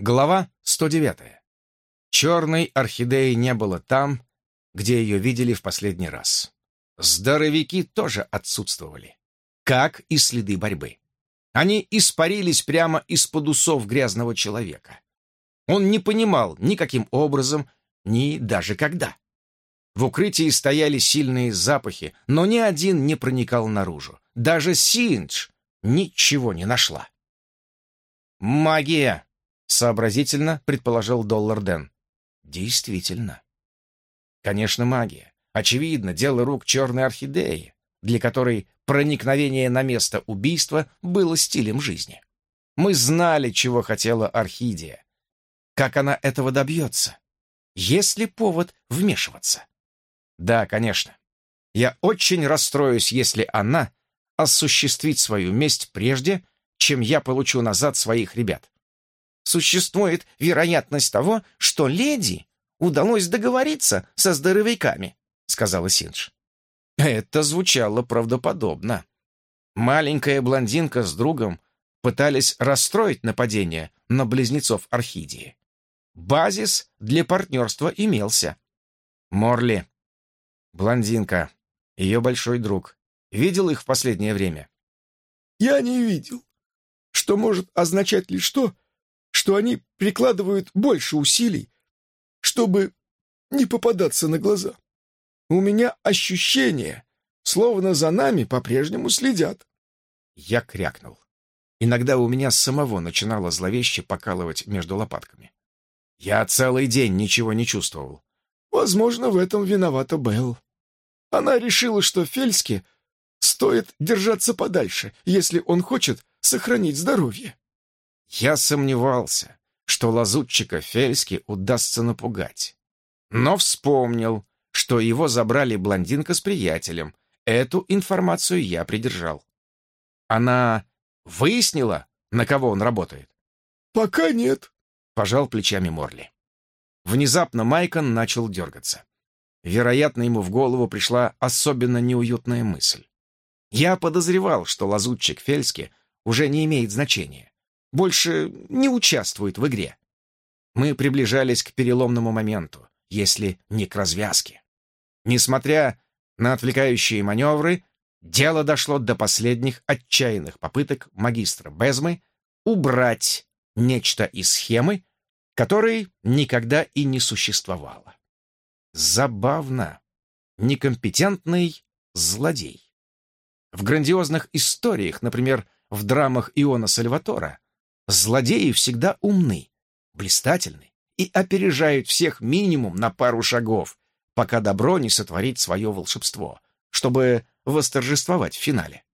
Глава 109. Черной орхидеи не было там, где ее видели в последний раз. Здоровяки тоже отсутствовали, как и следы борьбы. Они испарились прямо из-под усов грязного человека. Он не понимал ни каким образом, ни даже когда. В укрытии стояли сильные запахи, но ни один не проникал наружу. Даже Синдж ничего не нашла. «Магия!» Сообразительно предположил Доллар Дэн. Действительно. Конечно, магия. Очевидно, дело рук черной орхидеи, для которой проникновение на место убийства было стилем жизни. Мы знали, чего хотела орхидея. Как она этого добьется? Есть ли повод вмешиваться? Да, конечно. Я очень расстроюсь, если она осуществит свою месть прежде, чем я получу назад своих ребят существует вероятность того, что леди удалось договориться со здоровяками», — сказала Синдж. Это звучало правдоподобно. Маленькая блондинка с другом пытались расстроить нападение на близнецов Орхидии. Базис для партнерства имелся. Морли, блондинка, ее большой друг, видел их в последнее время? «Я не видел, что может означать лишь то, что они прикладывают больше усилий, чтобы не попадаться на глаза. У меня ощущение, словно за нами по-прежнему следят. Я крякнул. Иногда у меня самого начинало зловеще покалывать между лопатками. Я целый день ничего не чувствовал. Возможно, в этом виновата Белл. Она решила, что Фельске стоит держаться подальше, если он хочет сохранить здоровье. Я сомневался, что лазутчика Фельски удастся напугать. Но вспомнил, что его забрали блондинка с приятелем. Эту информацию я придержал. Она выяснила, на кого он работает? «Пока нет», — пожал плечами Морли. Внезапно Майкон начал дергаться. Вероятно, ему в голову пришла особенно неуютная мысль. Я подозревал, что лазутчик Фельски уже не имеет значения больше не участвует в игре. Мы приближались к переломному моменту, если не к развязке. Несмотря на отвлекающие маневры, дело дошло до последних отчаянных попыток магистра Безмы убрать нечто из схемы, которой никогда и не существовало. Забавно. Некомпетентный злодей. В грандиозных историях, например, в драмах Иона Сальватора, Злодеи всегда умны, блистательны и опережают всех минимум на пару шагов, пока добро не сотворит свое волшебство, чтобы восторжествовать в финале.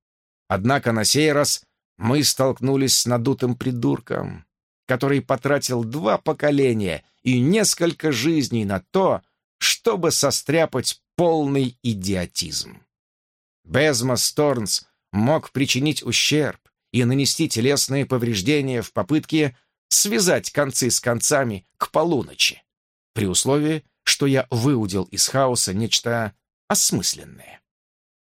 Однако на сей раз мы столкнулись с надутым придурком, который потратил два поколения и несколько жизней на то, чтобы состряпать полный идиотизм. Безма Сторнс мог причинить ущерб, и нанести телесные повреждения в попытке связать концы с концами к полуночи, при условии, что я выудил из хаоса нечто осмысленное.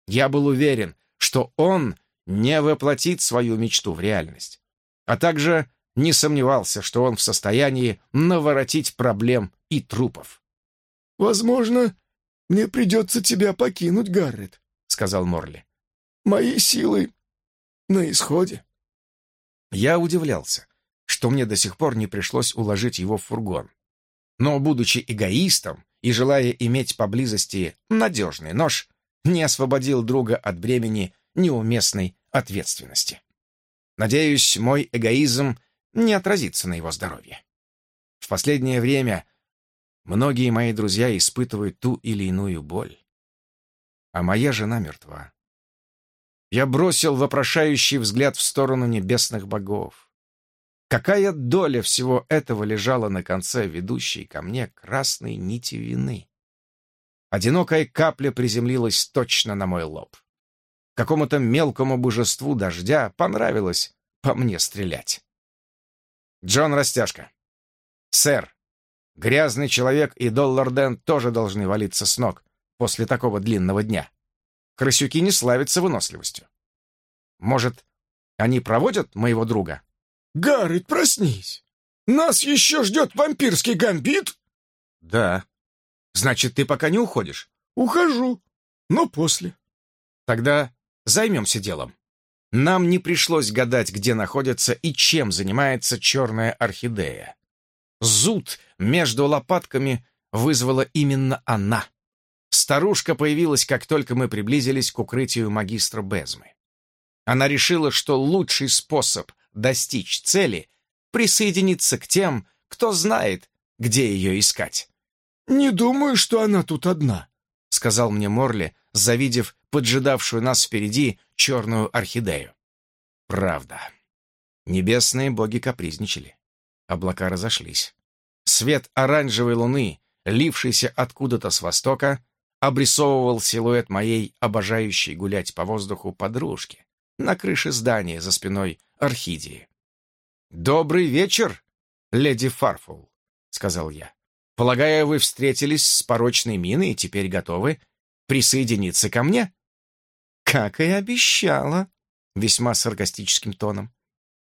Я был уверен, что он не воплотит свою мечту в реальность, а также не сомневался, что он в состоянии наворотить проблем и трупов. «Возможно, мне придется тебя покинуть, Гаррет», — сказал Морли. «Мои силы на исходе. Я удивлялся, что мне до сих пор не пришлось уложить его в фургон. Но, будучи эгоистом и желая иметь поблизости надежный нож, не освободил друга от бремени неуместной ответственности. Надеюсь, мой эгоизм не отразится на его здоровье. В последнее время многие мои друзья испытывают ту или иную боль. А моя жена мертва. Я бросил вопрошающий взгляд в сторону небесных богов. Какая доля всего этого лежала на конце ведущей ко мне красной нити вины? Одинокая капля приземлилась точно на мой лоб. Какому-то мелкому божеству дождя понравилось по мне стрелять. Джон Растяжка. Сэр, грязный человек и Доллар Дэн тоже должны валиться с ног после такого длинного дня. Крысюки не славятся выносливостью. Может, они проводят моего друга? Гаррет, проснись! Нас еще ждет вампирский гамбит?» «Да. Значит, ты пока не уходишь?» «Ухожу, но после». «Тогда займемся делом. Нам не пришлось гадать, где находится и чем занимается черная орхидея. Зуд между лопатками вызвала именно она. Старушка появилась, как только мы приблизились к укрытию магистра Безмы. Она решила, что лучший способ достичь цели — присоединиться к тем, кто знает, где ее искать. «Не думаю, что она тут одна», — сказал мне Морли, завидев поджидавшую нас впереди черную орхидею. Правда. Небесные боги капризничали. Облака разошлись. Свет оранжевой луны, лившийся откуда-то с востока, обрисовывал силуэт моей обожающей гулять по воздуху подружки на крыше здания за спиной орхидеи. «Добрый вечер, леди Фарфул», — сказал я. «Полагаю, вы встретились с порочной миной и теперь готовы присоединиться ко мне?» «Как и обещала», — весьма саркастическим тоном.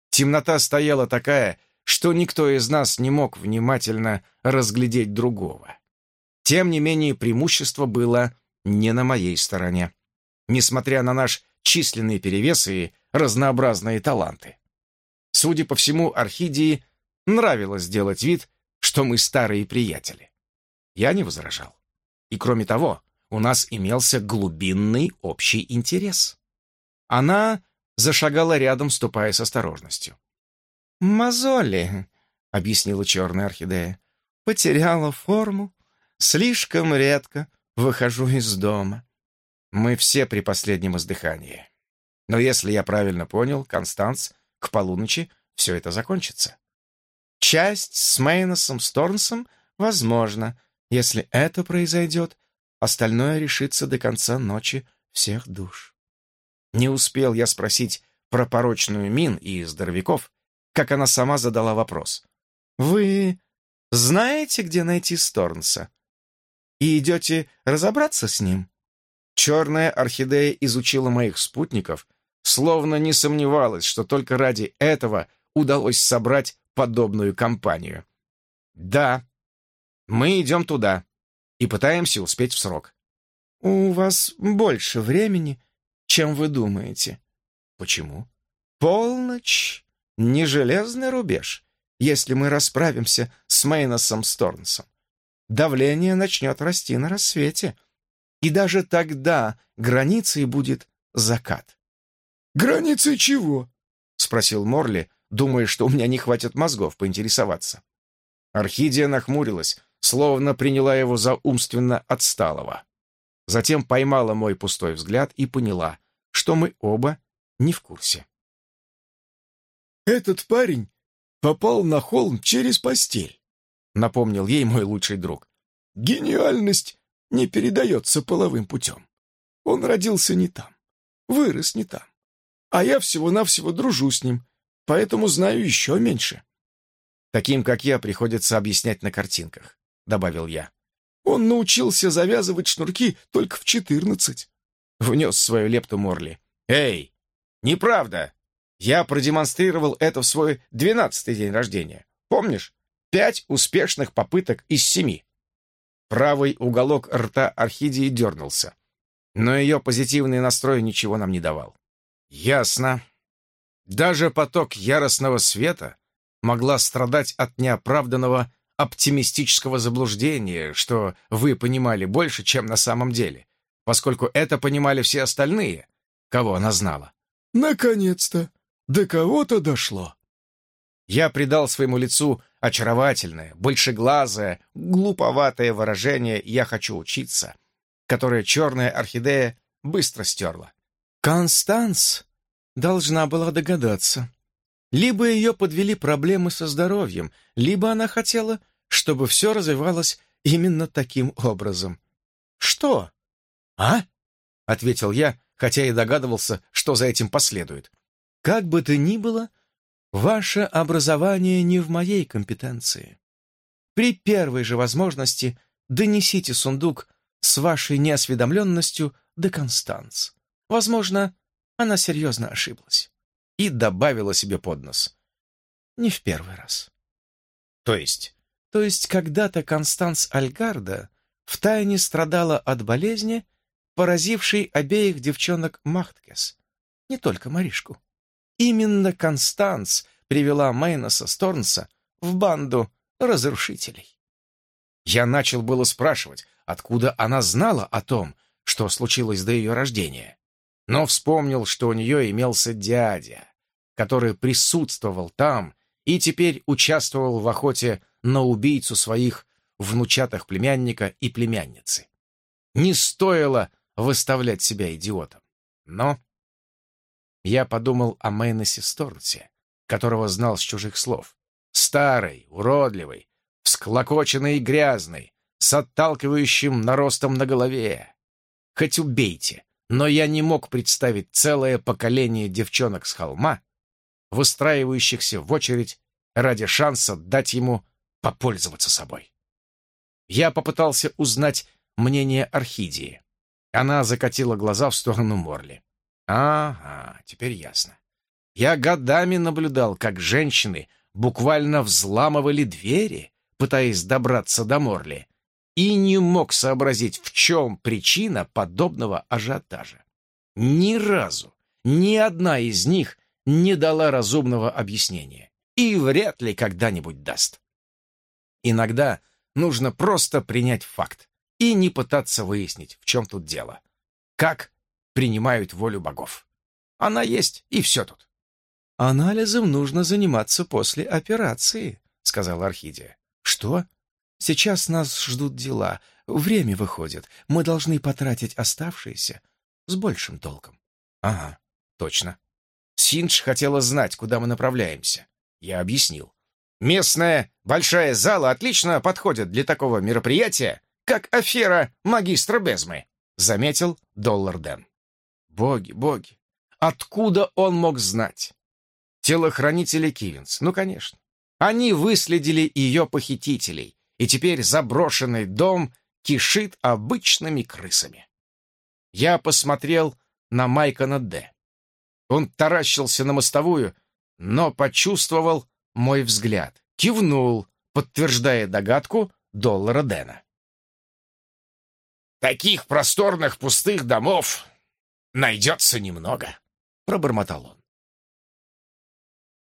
Темнота стояла такая, что никто из нас не мог внимательно разглядеть другого. Тем не менее, преимущество было не на моей стороне, несмотря на наш численный перевес и разнообразные таланты. Судя по всему, Орхидии нравилось делать вид, что мы старые приятели. Я не возражал. И кроме того, у нас имелся глубинный общий интерес. Она зашагала рядом, ступая с осторожностью. «Мозоли», — объяснила черная орхидея, — «потеряла форму, слишком редко выхожу из дома». Мы все при последнем издыхании. Но если я правильно понял, Констанс, к полуночи все это закончится. Часть с Мейносом Сторнсом возможно. Если это произойдет, остальное решится до конца ночи всех душ. Не успел я спросить про порочную Мин и здоровяков, как она сама задала вопрос. «Вы знаете, где найти Сторнса? И идете разобраться с ним?» Черная орхидея изучила моих спутников, словно не сомневалась, что только ради этого удалось собрать подобную компанию. «Да, мы идем туда и пытаемся успеть в срок». «У вас больше времени, чем вы думаете». «Почему?» «Полночь не железный рубеж, если мы расправимся с Мейносом Сторнсом. Давление начнет расти на рассвете, и даже тогда границей будет закат. «Границей чего?» — спросил Морли, думая, что у меня не хватит мозгов поинтересоваться. Орхидия нахмурилась, словно приняла его за умственно отсталого. Затем поймала мой пустой взгляд и поняла, что мы оба не в курсе. «Этот парень попал на холм через постель», — напомнил ей мой лучший друг. «Гениальность не передается половым путем. Он родился не там, вырос не там. А я всего-навсего дружу с ним, поэтому знаю еще меньше». «Таким, как я, приходится объяснять на картинках», — добавил я. «Он научился завязывать шнурки только в четырнадцать», — внес свою лепту Морли. «Эй, неправда! Я продемонстрировал это в свой двенадцатый день рождения. Помнишь? Пять успешных попыток из семи. Правый уголок рта орхидеи дернулся. Но ее позитивный настрой ничего нам не давал. Ясно. Даже поток яростного света могла страдать от неоправданного оптимистического заблуждения, что вы понимали больше, чем на самом деле, поскольку это понимали все остальные, кого она знала. «Наконец-то!» До кого-то дошло. Я придал своему лицу очаровательное, большеглазое, глуповатое выражение «я хочу учиться», которое черная орхидея быстро стерла. Констанс должна была догадаться. Либо ее подвели проблемы со здоровьем, либо она хотела, чтобы все развивалось именно таким образом. «Что?» «А?» — ответил я, хотя и догадывался, что за этим последует. Как бы то ни было, ваше образование не в моей компетенции. При первой же возможности донесите сундук с вашей неосведомленностью до Констанц. Возможно, она серьезно ошиблась. И добавила себе под нос. Не в первый раз. То есть? То есть когда-то Констанс Альгарда втайне страдала от болезни, поразившей обеих девчонок Махткес, не только Маришку. Именно Констанс привела Мейноса Сторнса в банду разрушителей. Я начал было спрашивать, откуда она знала о том, что случилось до ее рождения, но вспомнил, что у нее имелся дядя, который присутствовал там и теперь участвовал в охоте на убийцу своих внучатых племянника и племянницы. Не стоило выставлять себя идиотом. Но я подумал о Мейнесе Сторнсе, которого знал с чужих слов. Старый, уродливый, всклокоченный и грязный, с отталкивающим наростом на голове. Хоть убейте, но я не мог представить целое поколение девчонок с холма, выстраивающихся в очередь ради шанса дать ему попользоваться собой. Я попытался узнать мнение Орхидии. Она закатила глаза в сторону Морли. Ага, теперь ясно. Я годами наблюдал, как женщины буквально взламывали двери, пытаясь добраться до Морли, и не мог сообразить, в чем причина подобного ажиотажа. Ни разу ни одна из них не дала разумного объяснения и вряд ли когда-нибудь даст. Иногда нужно просто принять факт и не пытаться выяснить, в чем тут дело. Как принимают волю богов. Она есть, и все тут. «Анализом нужно заниматься после операции», — сказала Орхидия. «Что? Сейчас нас ждут дела. Время выходит. Мы должны потратить оставшиеся с большим толком». «Ага, точно. Синдж хотела знать, куда мы направляемся. Я объяснил. Местная большая зала отлично подходит для такого мероприятия, как афера магистра Безмы, заметил Доллар Дэн. Боги, боги, откуда он мог знать? Телохранители Кивинс, ну, конечно. Они выследили ее похитителей, и теперь заброшенный дом кишит обычными крысами. Я посмотрел на Майкона Д. Он таращился на мостовую, но почувствовал мой взгляд, кивнул, подтверждая догадку доллара Дэна. «Таких просторных пустых домов найдется немного», — пробормотал он.